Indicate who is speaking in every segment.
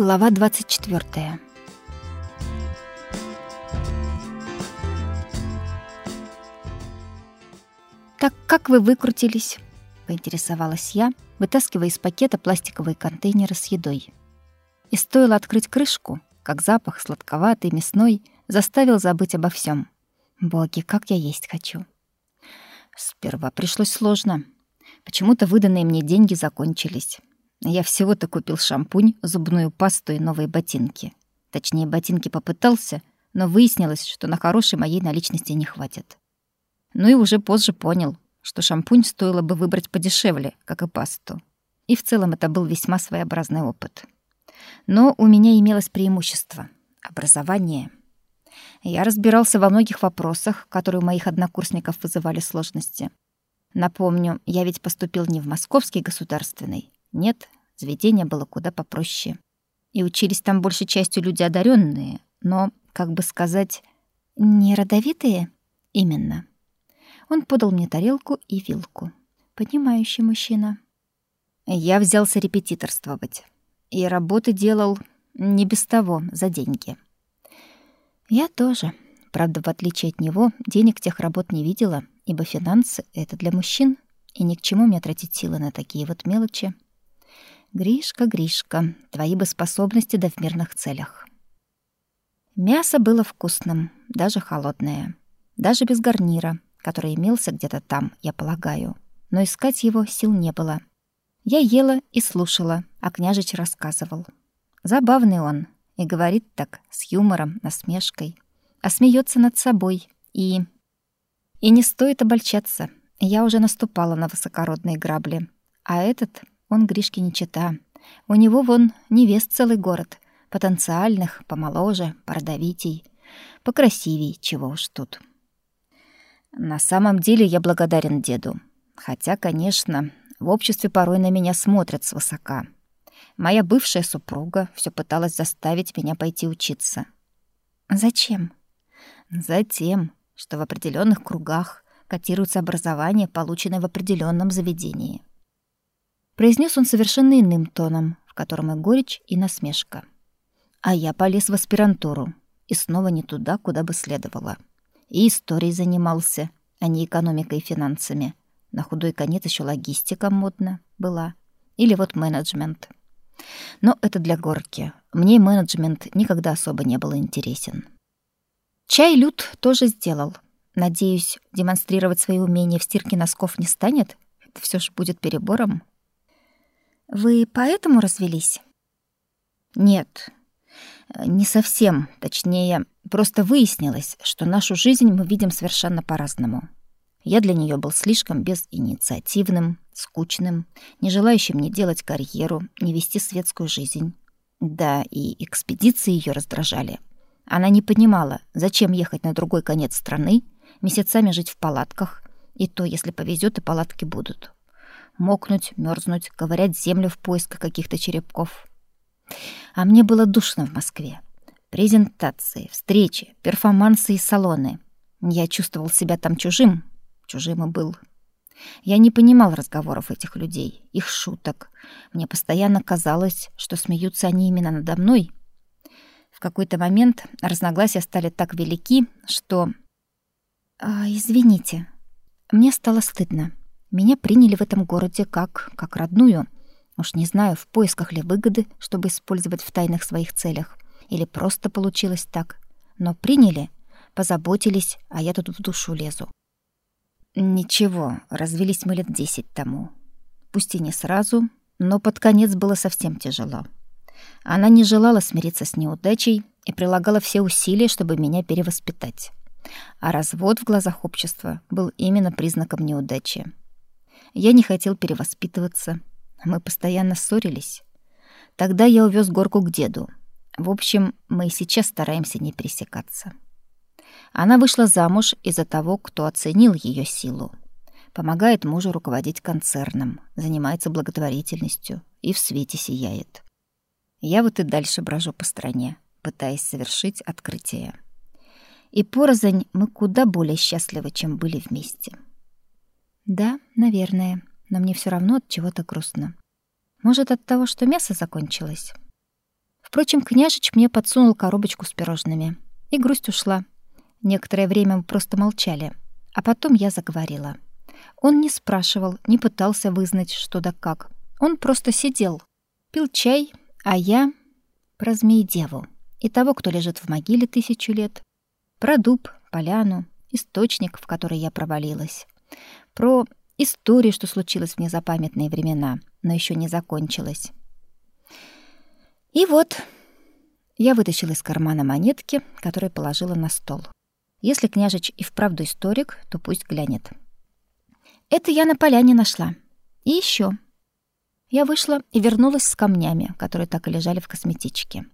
Speaker 1: Глава 24. Так как вы выкрутились? поинтересовалась я, вытаскивая из пакета пластиковые контейнеры с едой. И стоило открыть крышку, как запах сладковатый, мясной заставил забыть обо всем. Боги, как я есть хочу. Сперва пришлось сложно. Почему-то выданные мне деньги закончились. Я всего-то купил шампунь, зубную пасту и новые ботинки. Точнее, ботинки попытался, но выяснилось, что на хорошей моей наличности не хватит. Ну и уже позже понял, что шампунь стоило бы выбрать подешевле, как и пасту. И в целом это был весьма своеобразный опыт. Но у меня имелось преимущество — образование. Я разбирался во многих вопросах, которые у моих однокурсников вызывали сложности. Напомню, я ведь поступил не в Московский государственный, нет, заведение было куда попроще. И учились там большей частью люди одаренные, но, как бы сказать, не родовитые именно. Он подал мне тарелку и вилку. Понимающий мужчина. Я взялся репетиторствовать. И работы делал не без того, за деньги. Я тоже. Правда, в отличие от него, денег тех работ не видела, ибо финансы — это для мужчин, и ни к чему мне тратить силы на такие вот мелочи. Гришка, Гришка, твои бы способности да в мирных целях. Мясо было вкусным, даже холодное. Даже без гарнира, который имелся где-то там, я полагаю. Но искать его сил не было. Я ела и слушала, а княжич рассказывал. Забавный он, и говорит так, с юмором, насмешкой. А смеется над собой. И... И не стоит обольщаться. Я уже наступала на высокородные грабли. А этот он Гришке не чита. У него вон невест целый город. Потенциальных, помоложе, породовитей. Покрасивей, чего уж тут. На самом деле я благодарен деду. Хотя, конечно, в обществе порой на меня смотрят свысока. Моя бывшая супруга все пыталась заставить меня пойти учиться. Зачем? Затем, что в определенных кругах котируется образование, полученное в определенном заведении произнес он совершенно иным тоном, в котором и горечь, и насмешка. А я полез в аспирантуру, и снова не туда, куда бы следовало. И историей занимался, а не экономикой и финансами. На худой конец еще логистика модна была. Или вот менеджмент. Но это для горки. Мне менеджмент никогда особо не был интересен. Чай Люд тоже сделал. Надеюсь, демонстрировать свои умения в стирке носков не станет? Это все ж будет перебором. Вы поэтому развелись? Нет. Не совсем, точнее, просто выяснилось, что нашу жизнь мы видим совершенно по-разному. Я для нее был слишком безинициативным, скучным, не желающим ни делать карьеру, ни вести светскую жизнь. Да, и экспедиции ее раздражали. Она не понимала, зачем ехать на другой конец страны, месяцами жить в палатках, и то, если повезет, и палатки будут мокнуть, мерзнуть, ковырять землю в поисках каких-то черепков. А мне было душно в Москве. Презентации, встречи, перформансы и салоны. Я чувствовал себя там чужим. Чужим и был. Я не понимал разговоров этих людей, их шуток. Мне постоянно казалось, что смеются они именно надо мной. В какой-то момент разногласия стали так велики, что... А, извините, мне стало стыдно. Меня приняли в этом городе как как родную. Уж не знаю, в поисках ли выгоды, чтобы использовать в тайных своих целях, или просто получилось так. Но приняли, позаботились, а я тут в душу лезу. Ничего, развелись мы лет десять тому. Пусть и не сразу, но под конец было совсем тяжело. Она не желала смириться с неудачей и прилагала все усилия, чтобы меня перевоспитать. А развод в глазах общества был именно признаком неудачи. Я не хотел перевоспитываться. Мы постоянно ссорились. Тогда я увез горку к деду. В общем, мы и сейчас стараемся не пересекаться. Она вышла замуж из-за того, кто оценил ее силу. Помогает мужу руководить концерном, занимается благотворительностью и в свете сияет. Я вот и дальше брожу по стране, пытаясь совершить открытие. И порознь мы куда более счастливы, чем были вместе. Да, наверное, но мне все равно от чего-то грустно. Может, от того, что мясо закончилось? Впрочем, княжич мне подсунул коробочку с пирожными. И грусть ушла. Некоторое время мы просто молчали. А потом я заговорила. Он не спрашивал, не пытался вызнать, что да как. Он просто сидел, пил чай, а я про змеи-деву и того, кто лежит в могиле тысячу лет, про дуб, поляну, источник, в который я провалилась, про историю, что случилось в незапамятные времена, но еще не закончилась. И вот я вытащила из кармана монетки, которые положила на стол. Если княжич и вправду историк, то пусть глянет. Это я на поляне нашла. И еще. Я вышла и вернулась с камнями, которые так и лежали в косметичке.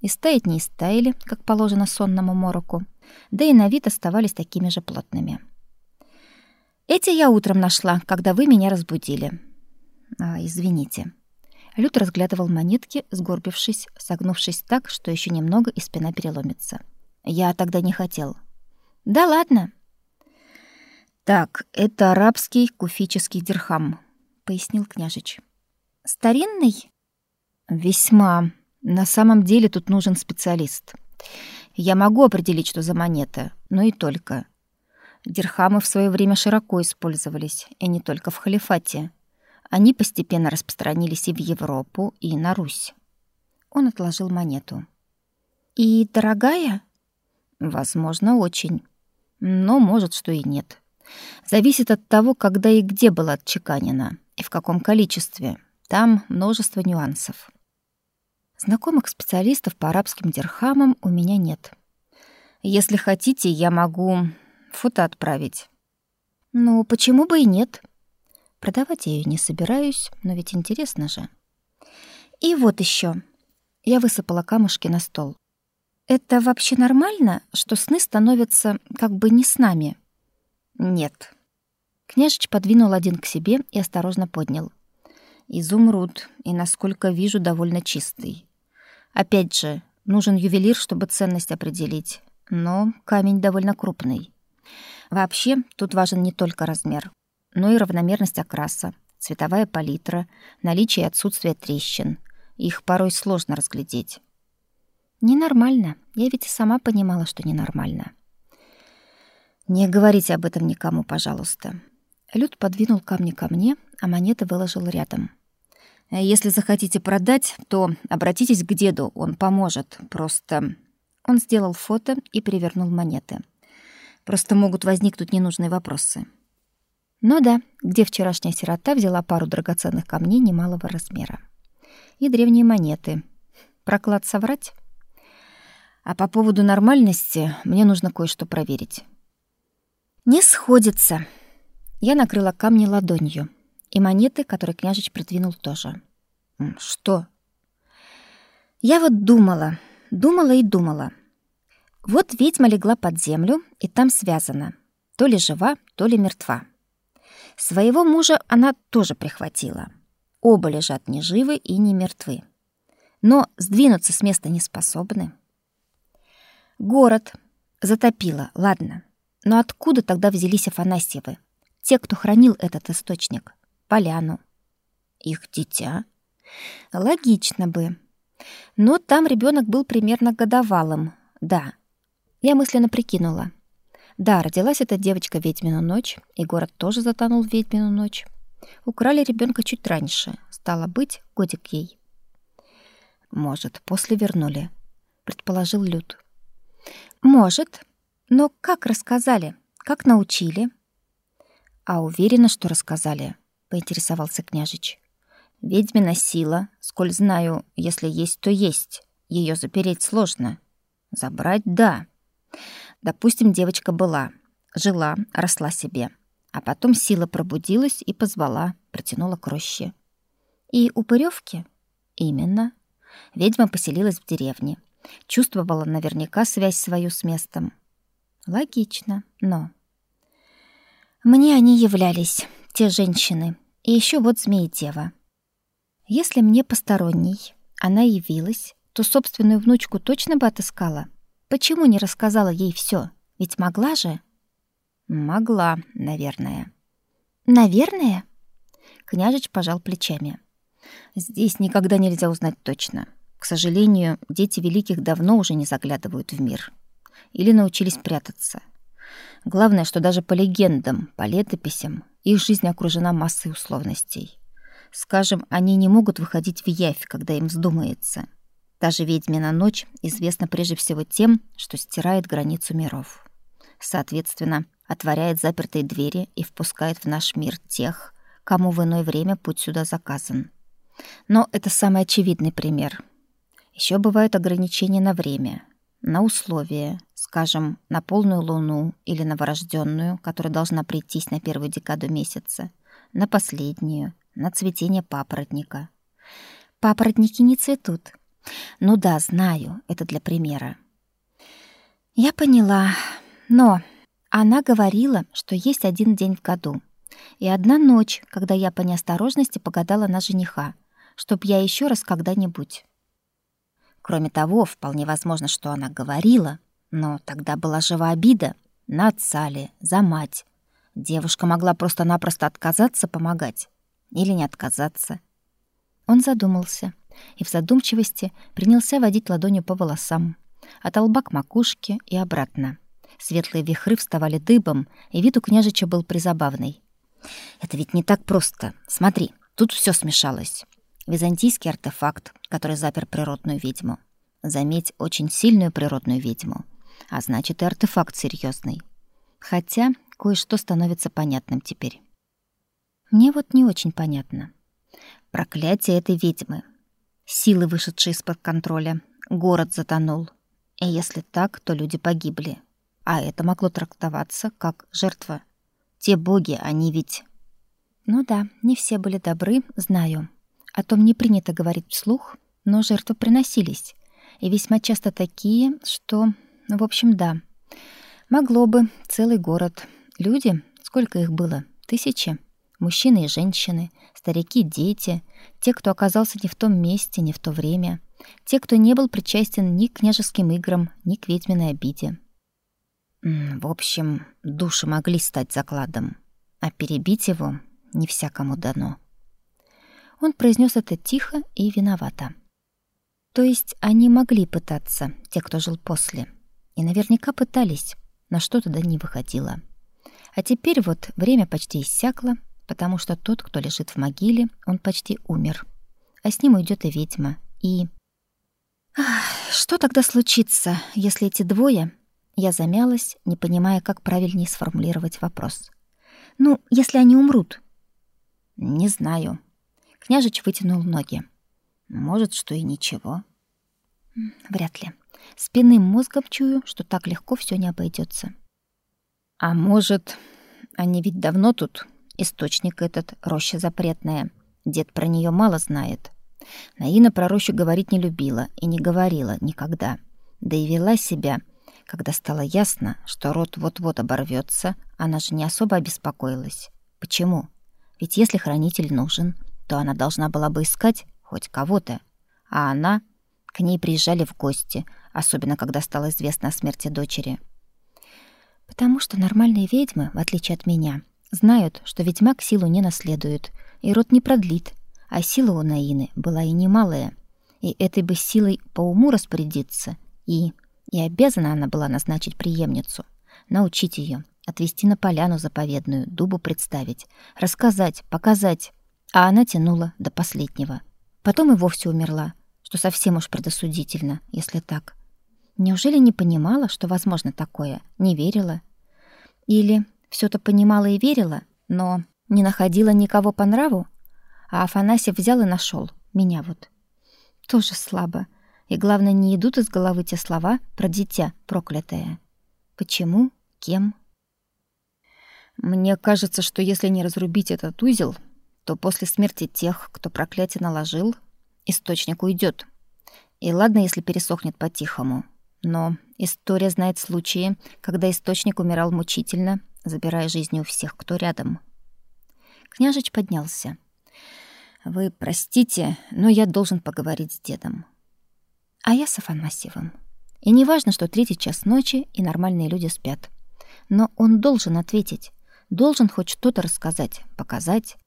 Speaker 1: И стаять не истаяли, как положено сонному мороку, да и на вид оставались такими же плотными. Эти я утром нашла, когда вы меня разбудили. А, извините. Люд разглядывал монетки, сгорбившись, согнувшись так, что еще немного и спина переломится. Я тогда не хотел. Да ладно, «Так, это арабский куфический дирхам», — пояснил княжич. «Старинный?» «Весьма. На самом деле тут нужен специалист. Я могу определить, что за монета, но и только. Дирхамы в свое время широко использовались, и не только в халифате. Они постепенно распространились и в Европу, и на Русь». Он отложил монету. «И дорогая?» «Возможно, очень. Но может, что и нет. Зависит от того, когда и где было отчеканено, и в каком количестве. Там множество нюансов. Знакомых специалистов по арабским дирхамам у меня нет. Если хотите, я могу фото отправить. Ну, почему бы и нет? Продавать я ее не собираюсь, но ведь интересно же. И вот еще. Я высыпала камушки на стол. Это вообще нормально, что сны становятся как бы не с нами, «Нет». Княжич подвинул один к себе и осторожно поднял. «Изумруд, и, насколько вижу, довольно чистый. Опять же, нужен ювелир, чтобы ценность определить, но камень довольно крупный. Вообще, тут важен не только размер, но и равномерность окраса, цветовая палитра, наличие и отсутствие трещин. Их порой сложно разглядеть». «Ненормально. Я ведь и сама понимала, что ненормально». Не говорите об этом никому, пожалуйста. Люд подвинул камни ко мне, а монеты выложил рядом. Если захотите продать, то обратитесь к деду, он поможет. Просто он сделал фото и перевернул монеты. Просто могут возникнуть ненужные вопросы. Ну да, где вчерашняя сирота взяла пару драгоценных камней немалого размера. И древние монеты. Проклад соврать? А по поводу нормальности мне нужно кое-что проверить. Не сходится. Я накрыла камни ладонью, и монеты, которые княжич придвинул тоже. Что? Я вот думала, думала и думала. Вот ведьма легла под землю, и там связана. То ли жива, то ли мертва. Своего мужа она тоже прихватила. Оба лежат ни живы и не мертвы. Но сдвинуться с места не способны. Город затопило, ладно. Но откуда тогда взялись Афанасьевы? Те, кто хранил этот источник? Поляну. Их дитя? Логично бы. Но там ребенок был примерно годовалым. Да. Я мысленно прикинула. Да, родилась эта девочка в ведьмину ночь, и город тоже затонул в ведьмину ночь. Украли ребенка чуть раньше. Стало быть, годик ей. Может, после вернули, предположил Люд. Может, но как рассказали? Как научили? А уверена, что рассказали, поинтересовался княжич. Ведьмина сила, сколь знаю, если есть, то есть. Ее запереть сложно. Забрать — да. Допустим, девочка была, жила, росла себе. А потом сила пробудилась и позвала, протянула к роще. И упырёвки? Именно. Ведьма поселилась в деревне. Чувствовала наверняка связь свою с местом. Логично, но... Мне они являлись, те женщины, и еще вот змеи-дева. Если мне посторонний она явилась, то собственную внучку точно бы отыскала. Почему не рассказала ей все? Ведь могла же? Могла, наверное. Наверное? Княжич пожал плечами. Здесь никогда нельзя узнать точно. К сожалению, дети великих давно уже не заглядывают в мир. Или научились прятаться. Главное, что даже по легендам, по летописям, их жизнь окружена массой условностей. Скажем, они не могут выходить в явь, когда им вздумается. Даже ведьмина ночь известна прежде всего тем, что стирает границу миров. Соответственно, отворяет запертые двери и впускает в наш мир тех, кому в иное время путь сюда заказан. Но это самый очевидный пример. Еще бывают ограничения на время, на условия, скажем, на полную луну или новорожденную, которая должна прийтись на первую декаду месяца, на последнюю, на цветение папоротника. Папоротники не цветут. Ну да, знаю, это для примера. Я поняла, но она говорила, что есть один день в году и одна ночь, когда я по неосторожности погадала на жениха, чтоб я еще раз когда-нибудь. Кроме того, вполне возможно, что она говорила, но тогда была жива обида на отца ли, за мать. Девушка могла просто-напросто отказаться помогать или не отказаться. Он задумался и в задумчивости принялся водить ладонью по волосам, от лба к макушке и обратно. Светлые вихры вставали дыбом, и вид у княжича был призабавный. «Это ведь не так просто. Смотри, тут все смешалось византийский артефакт, который запер природную ведьму. Заметь, очень сильную природную ведьму. А значит, и артефакт серьезный. Хотя кое-что становится понятным теперь. Мне вот не очень понятно. Проклятие этой ведьмы. Силы, вышедшие из-под контроля. Город затонул. И если так, то люди погибли. А это могло трактоваться как жертва. Те боги, они ведь... Ну да, не все были добры, знаю. О том не принято говорить вслух, но жертвы приносились. И весьма часто такие, что... В общем, да. Могло бы. Целый город. Люди, сколько их было? Тысячи. Мужчины и женщины, старики, дети, те, кто оказался не в том месте, не в то время, те, кто не был причастен ни к княжеским играм, ни к ведьминой обиде. В общем, души могли стать закладом, а перебить его не всякому дано. Он произнес это тихо и виновато. То есть они могли пытаться, те, кто жил после. И наверняка пытались, но что-то да не выходило. А теперь вот время почти иссякло, потому что тот, кто лежит в могиле, он почти умер. А с ним уйдет и ведьма. И... Что тогда случится, если эти двое... Я замялась, не понимая, как правильнее сформулировать вопрос. Ну, если они умрут? Не знаю, Княжич вытянул ноги. Может, что и ничего. Вряд ли. Спинным мозгом чую, что так легко все не обойдется. А может, они ведь давно тут. Источник этот, роща запретная. Дед про нее мало знает. Наина про рощу говорить не любила и не говорила никогда. Да и вела себя, когда стало ясно, что рот вот-вот оборвется, она же не особо обеспокоилась. Почему? Ведь если хранитель нужен, то она должна была бы искать хоть кого-то. А она... К ней приезжали в гости, особенно когда стало известно о смерти дочери. Потому что нормальные ведьмы, в отличие от меня, знают, что ведьмак силу не наследует и род не продлит, а сила у Наины была и немалая. И этой бы силой по уму распорядиться, и... И обязана она была назначить преемницу, научить ее, отвести на поляну заповедную, дубу представить, рассказать, показать. А она тянула до последнего. Потом и вовсе умерла, что совсем уж предосудительно, если так. Неужели не понимала, что возможно такое? Не верила? Или все то понимала и верила, но не находила никого по нраву? А Афанасьев взял и нашел меня вот. Тоже слабо. И главное, не идут из головы те слова про дитя проклятое. Почему? Кем? Мне кажется, что если не разрубить этот узел, то после смерти тех, кто проклятие наложил, источник уйдет. И ладно, если пересохнет по-тихому. Но история знает случаи, когда источник умирал мучительно, забирая жизни у всех, кто рядом. Княжич поднялся. «Вы простите, но я должен поговорить с дедом». А я с Афанасьевым. И не важно, что третий час ночи, и нормальные люди спят. Но он должен ответить, должен хоть что-то рассказать, показать,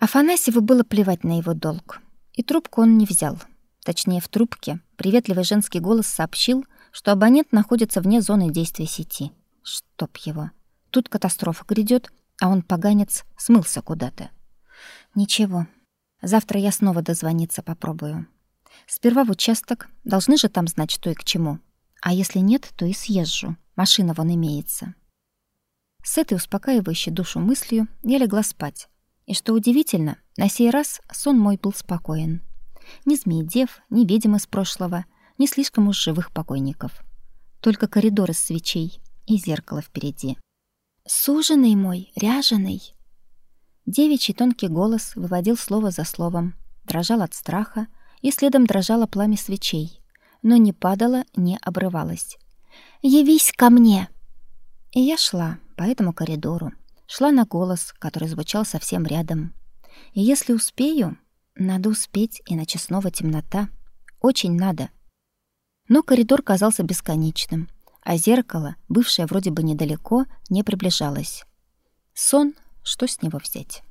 Speaker 1: Афанасьеву было плевать на его долг, и трубку он не взял. Точнее, в трубке приветливый женский голос сообщил, что абонент находится вне зоны действия сети. Чтоб его. Тут катастрофа грядет, а он, поганец, смылся куда-то. Ничего. Завтра я снова дозвониться попробую. Сперва в участок. Должны же там знать, что и к чему. А если нет, то и съезжу. Машина вон имеется. С этой успокаивающей душу мыслью я легла спать. И что удивительно, на сей раз сон мой был спокоен. Ни змеи-дев, ни ведьм из прошлого, ни слишком уж живых покойников. Только коридор из свечей и зеркало впереди. «Суженый мой, ряженый!» Девичий тонкий голос выводил слово за словом, дрожал от страха, и следом дрожало пламя свечей, но не падало, не обрывалось. «Явись ко мне!» И я шла по этому коридору, шла на голос, который звучал совсем рядом. И если успею, надо успеть, иначе снова темнота. Очень надо. Но коридор казался бесконечным, а зеркало, бывшее вроде бы недалеко, не приближалось. Сон, что с него взять?